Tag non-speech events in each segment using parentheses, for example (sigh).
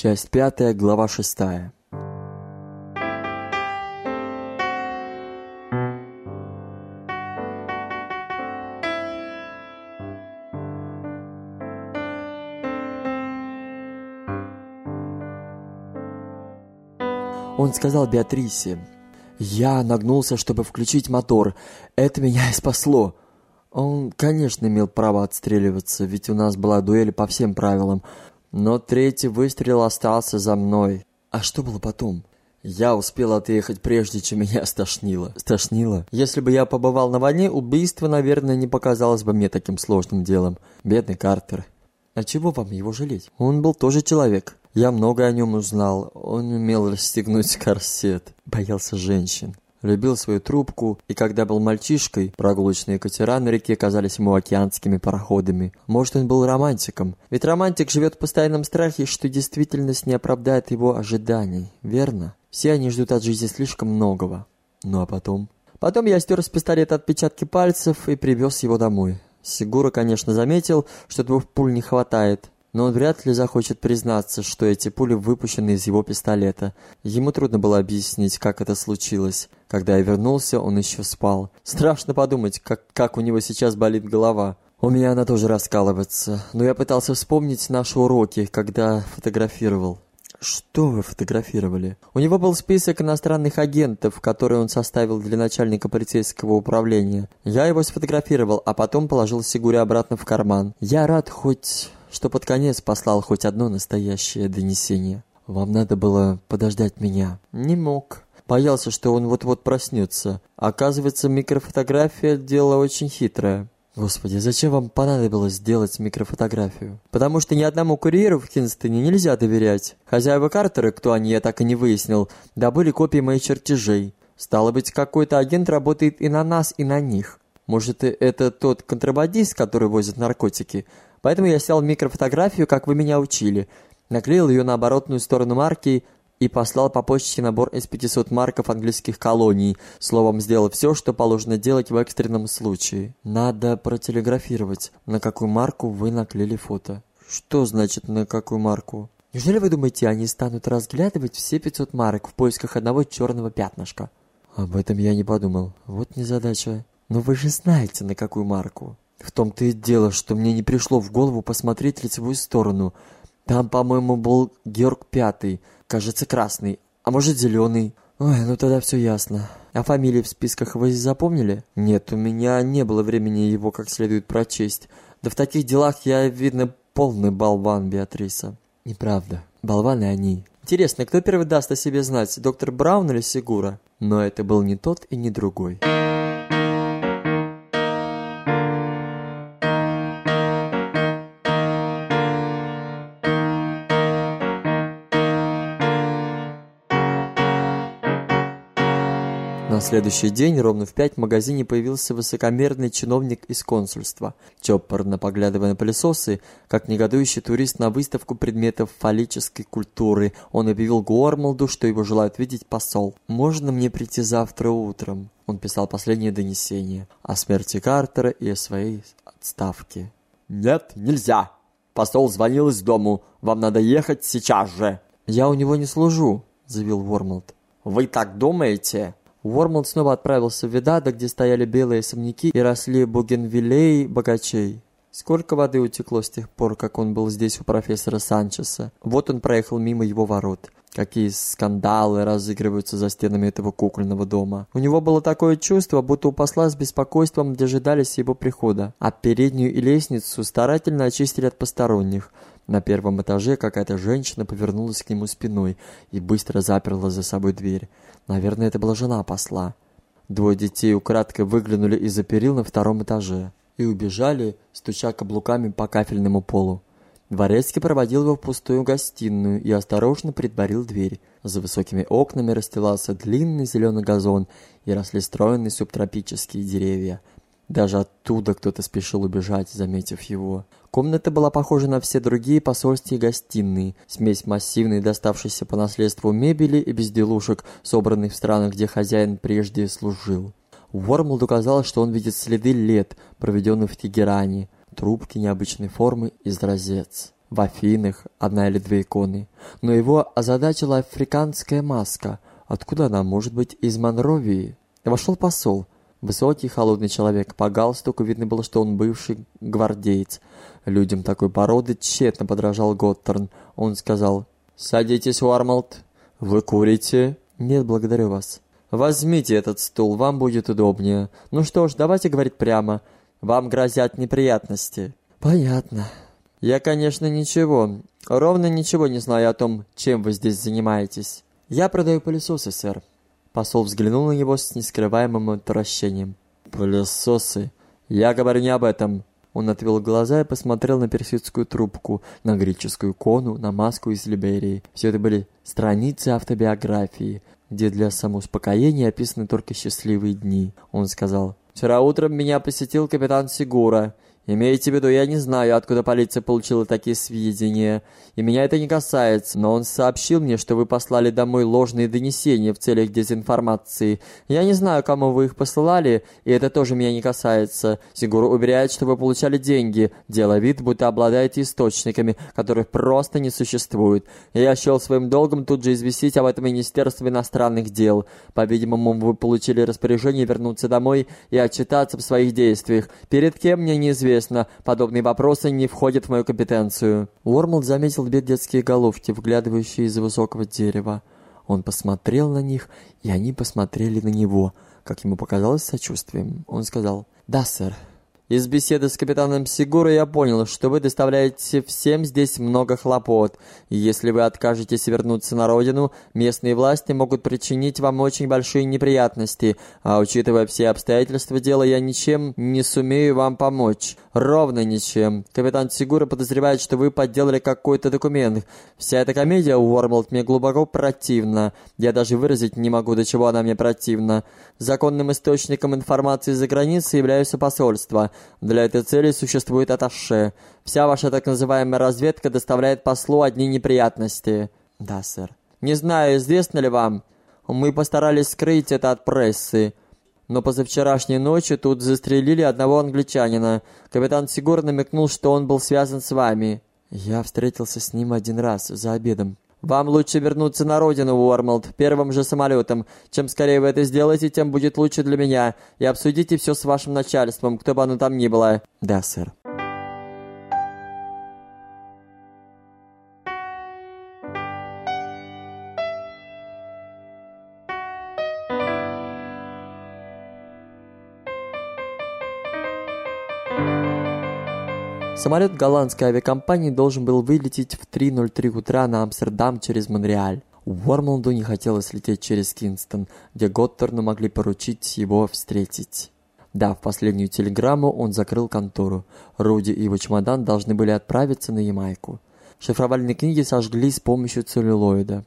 Часть пятая, глава шестая. Он сказал Беатрисе, «Я нагнулся, чтобы включить мотор. Это меня и спасло». Он, конечно, имел право отстреливаться, ведь у нас была дуэль по всем правилам. Но третий выстрел остался за мной. А что было потом? Я успел отъехать, прежде чем меня стошнило. Стошнило? Если бы я побывал на войне, убийство, наверное, не показалось бы мне таким сложным делом. Бедный Картер. А чего вам его жалеть? Он был тоже человек. Я много о нем узнал. Он умел расстегнуть (laughs) корсет. Боялся женщин любил свою трубку, и когда был мальчишкой, прогулочные катера на реке казались ему океанскими пароходами. Может, он был романтиком. Ведь романтик живет в постоянном страхе, что действительность не оправдает его ожиданий, верно? Все они ждут от жизни слишком многого. Ну а потом? Потом я стер с пистолета отпечатки пальцев и привез его домой. Сигура, конечно, заметил, что двух пуль не хватает, но он вряд ли захочет признаться, что эти пули выпущены из его пистолета. Ему трудно было объяснить, как это случилось. Когда я вернулся, он еще спал. Страшно подумать, как, как у него сейчас болит голова. У меня она тоже раскалывается. Но я пытался вспомнить наши уроки, когда фотографировал. Что вы фотографировали? У него был список иностранных агентов, который он составил для начальника полицейского управления. Я его сфотографировал, а потом положил Сигуре обратно в карман. Я рад хоть что под конец послал хоть одно настоящее донесение. Вам надо было подождать меня. Не мог. Боялся, что он вот-вот проснется. Оказывается, микрофотография – дело очень хитрое. Господи, зачем вам понадобилось сделать микрофотографию? Потому что ни одному курьеру в Кинстоне нельзя доверять. Хозяева Картера, кто они, я так и не выяснил, добыли копии моих чертежей. Стало быть, какой-то агент работает и на нас, и на них. Может, это тот контрабандист, который возит наркотики? Поэтому я снял микрофотографию, как вы меня учили, наклеил ее на оборотную сторону марки и послал по почте набор из 500 марков английских колоний, словом, сделал все, что положено делать в экстренном случае. Надо протелеграфировать, на какую марку вы наклеили фото. Что значит на какую марку? Неужели вы думаете, они станут разглядывать все 500 марок в поисках одного черного пятнышка? Об этом я не подумал. Вот незадача. Но вы же знаете, на какую марку. В том-то и дело, что мне не пришло в голову посмотреть лицевую сторону. Там, по-моему, был Георг Пятый, кажется, красный, а может, зеленый. Ой, ну тогда все ясно. А фамилии в списках вы запомнили? Нет, у меня не было времени его как следует прочесть. Да в таких делах я, видно, полный болван, Беатриса. Неправда. Болваны они. Интересно, кто первый даст о себе знать, доктор Браун или Сигура? Но это был не тот и не другой. На следующий день ровно в пять в магазине появился высокомерный чиновник из консульства. Чопорно поглядывая на пылесосы, как негодующий турист на выставку предметов фаллической культуры, он объявил Гуормалду, что его желает видеть посол. «Можно мне прийти завтра утром?» Он писал последнее донесение о смерти Картера и о своей отставке. «Нет, нельзя. Посол звонил из дому. Вам надо ехать сейчас же». «Я у него не служу», — заявил Вормалд. «Вы так думаете?» Уормлд снова отправился в Видада, где стояли белые особняки и росли бугенвиллеи богачей. Сколько воды утекло с тех пор, как он был здесь у профессора Санчеса. Вот он проехал мимо его ворот. Какие скандалы разыгрываются за стенами этого кукольного дома. У него было такое чувство, будто у посла с беспокойством дожидались его прихода. А переднюю и лестницу старательно очистили от посторонних. На первом этаже какая-то женщина повернулась к нему спиной и быстро заперла за собой дверь. Наверное, это была жена посла. Двое детей украдкой выглянули из-за перил на втором этаже и убежали, стуча каблуками по кафельному полу. Дворецкий проводил его в пустую гостиную и осторожно притворил дверь. За высокими окнами расстилался длинный зеленый газон и росли стройные субтропические деревья. Даже оттуда кто-то спешил убежать, заметив его. Комната была похожа на все другие посольские гостиные, смесь массивной, доставшейся по наследству мебели и безделушек, собранных в странах, где хозяин прежде служил. Уормлду казалось, что он видит следы лет, проведенных в Тегеране, трубки необычной формы из розец. в Афинах одна или две иконы. Но его озадачила африканская маска. Откуда она может быть из Монровии? Вошел посол. Высокий, холодный человек. По галстуку видно было, что он бывший гвардеец. Людям такой породы тщетно подражал Готтерн. Он сказал, «Садитесь, Уармалд. Вы курите?» «Нет, благодарю вас». «Возьмите этот стул, вам будет удобнее. Ну что ж, давайте говорить прямо. Вам грозят неприятности». «Понятно». «Я, конечно, ничего, ровно ничего не знаю о том, чем вы здесь занимаетесь. Я продаю пылесосы, сэр». Посол взглянул на него с нескрываемым отвращением. «Пылесосы? Я говорю не об этом». Он отвел глаза и посмотрел на персидскую трубку, на греческую кону, на маску из Либерии. Все это были страницы автобиографии, где для самоуспокоения описаны только счастливые дни. Он сказал, «Вчера утром меня посетил капитан Сигура. Имейте в виду, я не знаю, откуда полиция получила такие сведения, и меня это не касается, но он сообщил мне, что вы послали домой ложные донесения в целях дезинформации. Я не знаю, кому вы их посылали, и это тоже меня не касается. Сигур уверяет, что вы получали деньги, делая вид, будто обладаете источниками, которых просто не существует. Я счел своим долгом тут же известить об этом Министерство иностранных дел. По-видимому, вы получили распоряжение вернуться домой и отчитаться в своих действиях. Перед кем мне неизвестно известно, подобные вопросы не входят в мою компетенцию». Уормлд заметил две детские головки, вглядывающие из высокого дерева. Он посмотрел на них, и они посмотрели на него, как ему показалось сочувствием. Он сказал «Да, сэр». Из беседы с капитаном Сигура я понял, что вы доставляете всем здесь много хлопот, если вы откажетесь вернуться на родину, местные власти могут причинить вам очень большие неприятности, а учитывая все обстоятельства дела, я ничем не сумею вам помочь. Ровно ничем. Капитан Сигура подозревает, что вы подделали какой-то документ. Вся эта комедия, Уормлд, мне глубоко противна. Я даже выразить не могу, до чего она мне противна. Законным источником информации за границей является посольство. Для этой цели существует атташе. Вся ваша так называемая разведка доставляет послу одни неприятности. Да, сэр. Не знаю, известно ли вам. Мы постарались скрыть это от прессы. Но позавчерашней ночью тут застрелили одного англичанина. Капитан Сигур намекнул, что он был связан с вами. Я встретился с ним один раз, за обедом. Вам лучше вернуться на родину, Уормлд, первым же самолетом. Чем скорее вы это сделаете, тем будет лучше для меня. И обсудите все с вашим начальством, кто бы оно там ни было. Да, сэр. Самолет голландской авиакомпании должен был вылететь в 3.03 утра на Амстердам через Монреаль. Уормлду не хотелось лететь через Кингстон, где Готтерну могли поручить его встретить. Дав последнюю телеграмму, он закрыл контору. Руди и его чемодан должны были отправиться на Ямайку. Шифровальные книги сожгли с помощью целлюлоида.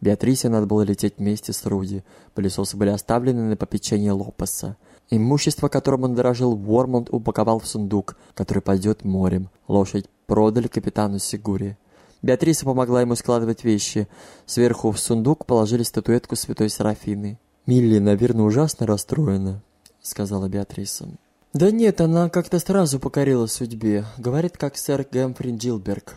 Беатрисе надо было лететь вместе с Руди. Пылесосы были оставлены на попечение Лопеса. Имущество, которым он дорожил, Уормонт упаковал в сундук, который пойдет морем. Лошадь продали капитану Сигури. Беатриса помогла ему складывать вещи. Сверху в сундук положили статуэтку святой Серафины. «Милли, наверное, ужасно расстроена», — сказала Беатриса. «Да нет, она как-то сразу покорила судьбе. Говорит, как сэр Гэмфри Джилберг,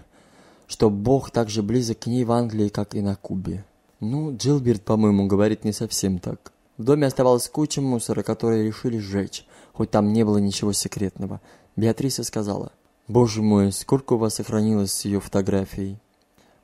что Бог так же близок к ней в Англии, как и на Кубе». Ну, Джилберт, по-моему, говорит не совсем так. В доме оставалась куча мусора, который решили сжечь, хоть там не было ничего секретного. Беатриса сказала, «Боже мой, сколько у вас сохранилось с ее фотографией?»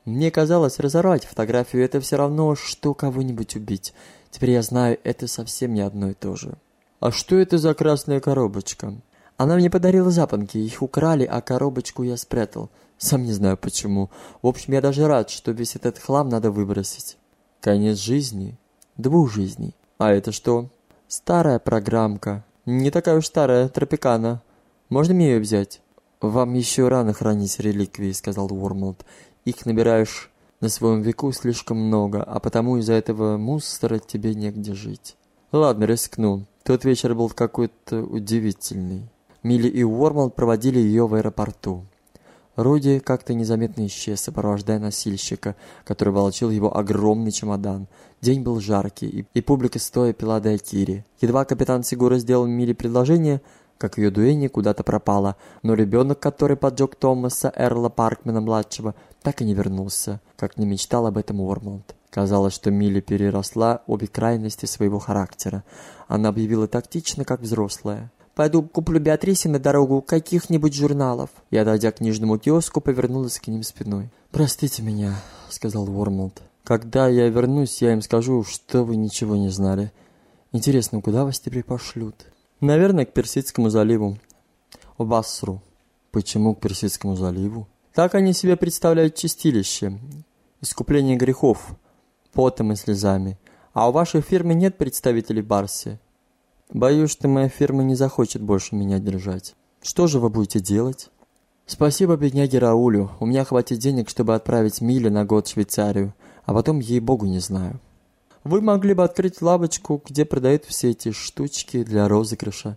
«Мне казалось, разорвать фотографию – это все равно, что кого-нибудь убить. Теперь я знаю, это совсем не одно и то же». «А что это за красная коробочка?» «Она мне подарила запонки, их украли, а коробочку я спрятал. Сам не знаю почему. В общем, я даже рад, что весь этот хлам надо выбросить». «Конец жизни?» «Двух жизней». А это что? Старая программка. Не такая уж старая, Тропикана. Можно мне ее взять? Вам еще рано хранить реликвии, сказал Уормлд. Их набираешь на своем веку слишком много, а потому из-за этого мусора тебе негде жить. Ладно, рискну. Тот вечер был какой-то удивительный. Милли и Уормлд проводили ее в аэропорту. Руди как-то незаметно исчез, сопровождая носильщика, который волочил его огромный чемодан. День был жаркий, и, публика стоя пила дайкири. Едва капитан Сигура сделал Миле предложение, как ее дуэнни куда-то пропала, но ребенок, который поджег Томаса Эрла Паркмена-младшего, так и не вернулся, как не мечтал об этом Уормланд. Казалось, что Милли переросла обе крайности своего характера. Она объявила тактично, как взрослая. «Пойду куплю Беатрисе на дорогу каких-нибудь журналов». Я, дойдя к книжному киоску, повернулась к ним спиной. «Простите меня», — сказал Уормланд. «Когда я вернусь, я им скажу, что вы ничего не знали. Интересно, куда вас теперь пошлют?» «Наверное, к Персидскому заливу». «В Басру». «Почему к Персидскому заливу?» «Так они себе представляют чистилище. Искупление грехов, потом и слезами. А у вашей фирмы нет представителей в Барсе?» «Боюсь, что моя фирма не захочет больше меня держать. Что же вы будете делать?» «Спасибо бедняге Раулю. У меня хватит денег, чтобы отправить Миле на год в Швейцарию, а потом ей-богу не знаю». Вы могли бы открыть лавочку, где продают все эти штучки для розыгрыша.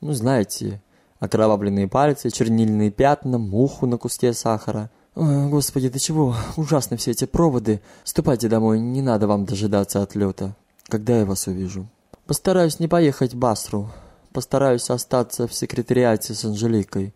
Ну, знаете, окровавленные пальцы, чернильные пятна, муху на куске сахара. Ой, господи, до чего ужасны все эти проводы. Ступайте домой, не надо вам дожидаться отлета. Когда я вас увижу? Постараюсь не поехать в Басру. Постараюсь остаться в секретариате с Анжеликой,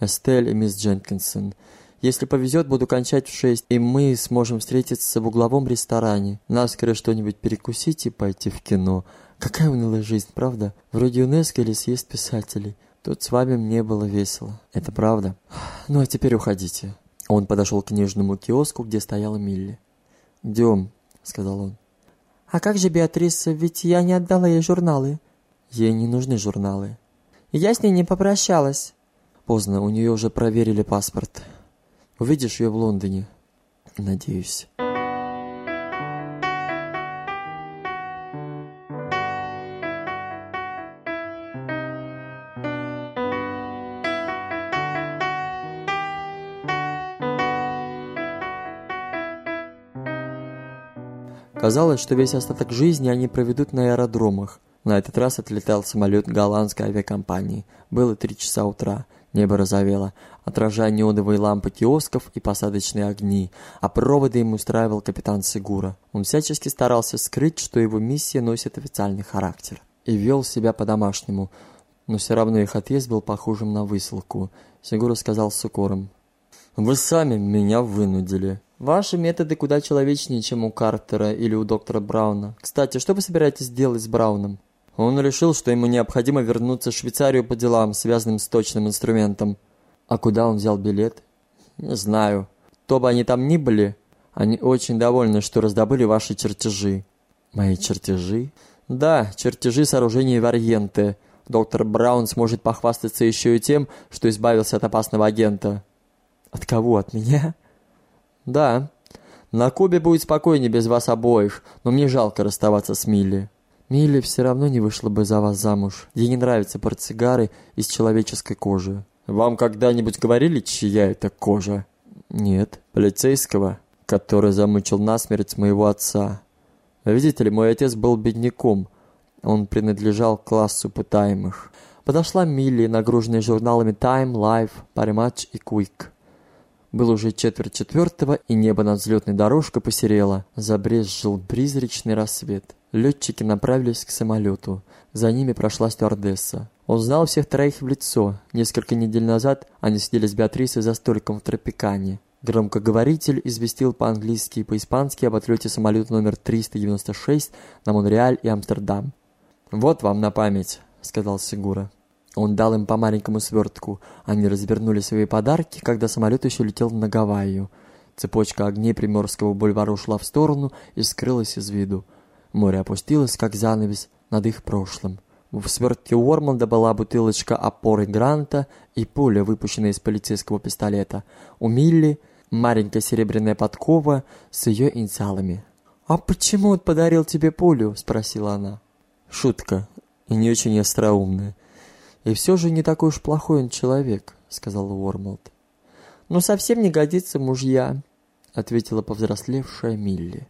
Эстель и мисс Дженкинсон. Если повезет, буду кончать в шесть, и мы сможем встретиться в угловом ресторане. Наскоро что-нибудь перекусить и пойти в кино. Какая унылая жизнь, правда? Вроде ЮНЕСКО или съезд писателей. Тут с вами мне было весело. Это правда? Ну, а теперь уходите. Он подошел к книжному киоску, где стояла Милли. «Идем», — сказал он. «А как же Беатриса? Ведь я не отдала ей журналы». «Ей не нужны журналы». «Я с ней не попрощалась». Поздно, у нее уже проверили паспорт. Увидишь ее в Лондоне. Надеюсь. Казалось, что весь остаток жизни они проведут на аэродромах. На этот раз отлетал самолет голландской авиакомпании. Было три часа утра. Небо розовело, отражая неоновые лампы киосков и посадочные огни, а проводы им устраивал капитан Сигура. Он всячески старался скрыть, что его миссия носит официальный характер. И вел себя по-домашнему, но все равно их отъезд был похожим на высылку. Сигура сказал с укором. «Вы сами меня вынудили». «Ваши методы куда человечнее, чем у Картера или у доктора Брауна. Кстати, что вы собираетесь делать с Брауном?» Он решил, что ему необходимо вернуться в Швейцарию по делам, связанным с точным инструментом. А куда он взял билет? Не знаю. То бы они там ни были, они очень довольны, что раздобыли ваши чертежи. Мои чертежи? Да, чертежи сооружения Варьенте. Доктор Браун сможет похвастаться еще и тем, что избавился от опасного агента. От кого? От меня? Да. На Кубе будет спокойнее без вас обоих, но мне жалко расставаться с Милли. Милли все равно не вышла бы за вас замуж. Ей не нравится портсигары из человеческой кожи. Вам когда-нибудь говорили, чья это кожа? Нет. Полицейского, который замучил насмерть моего отца. Видите ли, мой отец был бедняком. Он принадлежал классу пытаемых. Подошла Милли, нагруженная журналами Time, Life, Parimatch и Quick. Было уже четверть четвертого, и небо над взлетной дорожкой посерело. Забрезжил призрачный рассвет. Летчики направились к самолету. За ними прошла стюардесса. Он знал всех троих в лицо. Несколько недель назад они сидели с Беатрисой за столиком в Тропикане. Громкоговоритель известил по-английски и по-испански об отлете самолета номер 396 на Монреаль и Амстердам. «Вот вам на память», — сказал Сигура. Он дал им по маленькому свертку. Они развернули свои подарки, когда самолет еще летел на Гавайю. Цепочка огней Приморского бульвара ушла в сторону и скрылась из виду. Море опустилось, как занавес, над их прошлым. В свертке Уормланда была бутылочка опоры Гранта и пуля, выпущенная из полицейского пистолета. У Милли маленькая серебряная подкова с ее инициалами. «А почему он подарил тебе пулю?» – спросила она. «Шутка. И не очень остроумная. «И все же не такой уж плохой он человек», — сказал Уормолд. «Ну, совсем не годится мужья», — ответила повзрослевшая Милли.